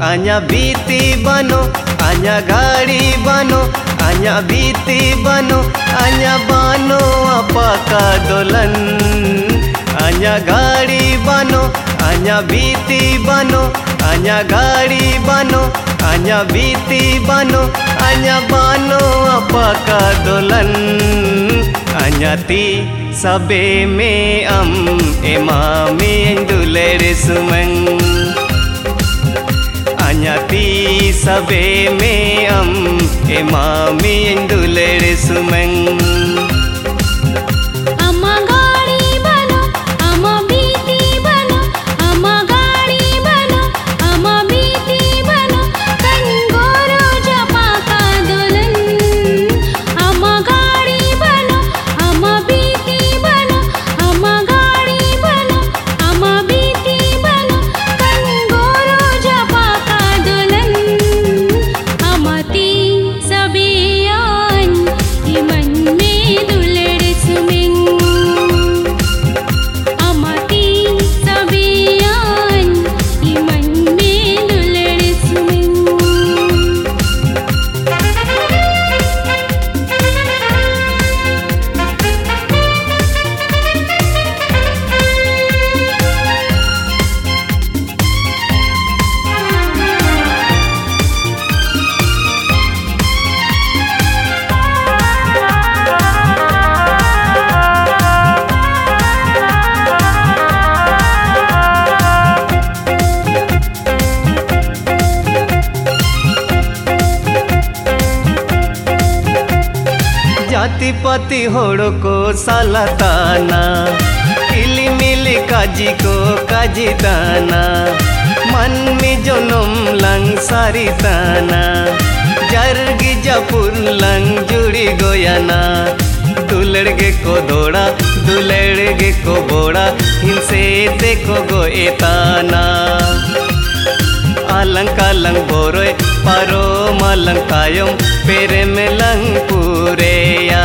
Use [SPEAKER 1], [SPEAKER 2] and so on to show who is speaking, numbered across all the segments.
[SPEAKER 1] અહીંયા બીતી બનો અહીંયા ગાડી બનો અહીંયા બીતી બનો અહીંયા બનો અપાકા દોલન અહીંયા ગાડી બનો અહીંયા બીતી બનો અહીંયા ગાડી બનો અહીંયા બીતી બનો અહીંયા બનો અપાકા દોલન anyati sabe me am imame endulere sumang Am emami enduler sumang जाति पाति होड़ो को सालाताना। मिली काजी को काजी दाना मन में जनम लंग सारी ताना जरगी जपुर लंग जुड़ी गोयाना। दुलड़गे को दौड़ा, दुलड़गे को बोड़ा हिंसे देखो गो एताना।
[SPEAKER 2] अलङ्कलं बोरोय परो मलङ्कायं पेरे मेलङ्
[SPEAKER 1] पुरेया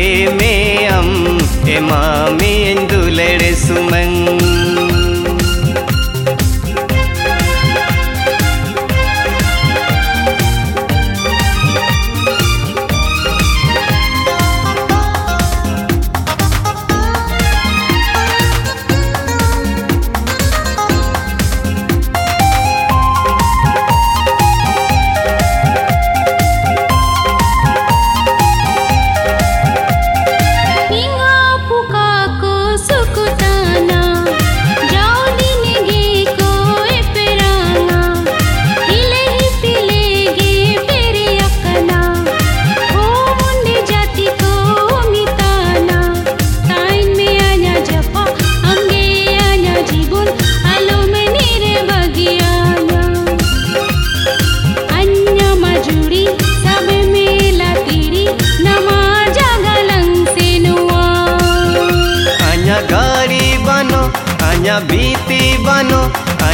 [SPEAKER 1] sabe me am emami endulere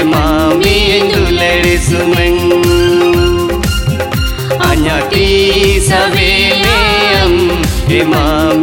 [SPEAKER 1] emami
[SPEAKER 2] endulerismen
[SPEAKER 1] anyati savelem emami